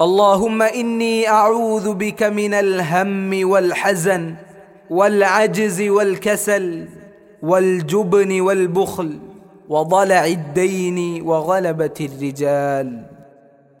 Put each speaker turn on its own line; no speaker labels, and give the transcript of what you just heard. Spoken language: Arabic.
اللهم إني أعوذ بك من الهم والحزن والعجز والكسل والجبن والبخل وضلع الدين وغلبة الرجال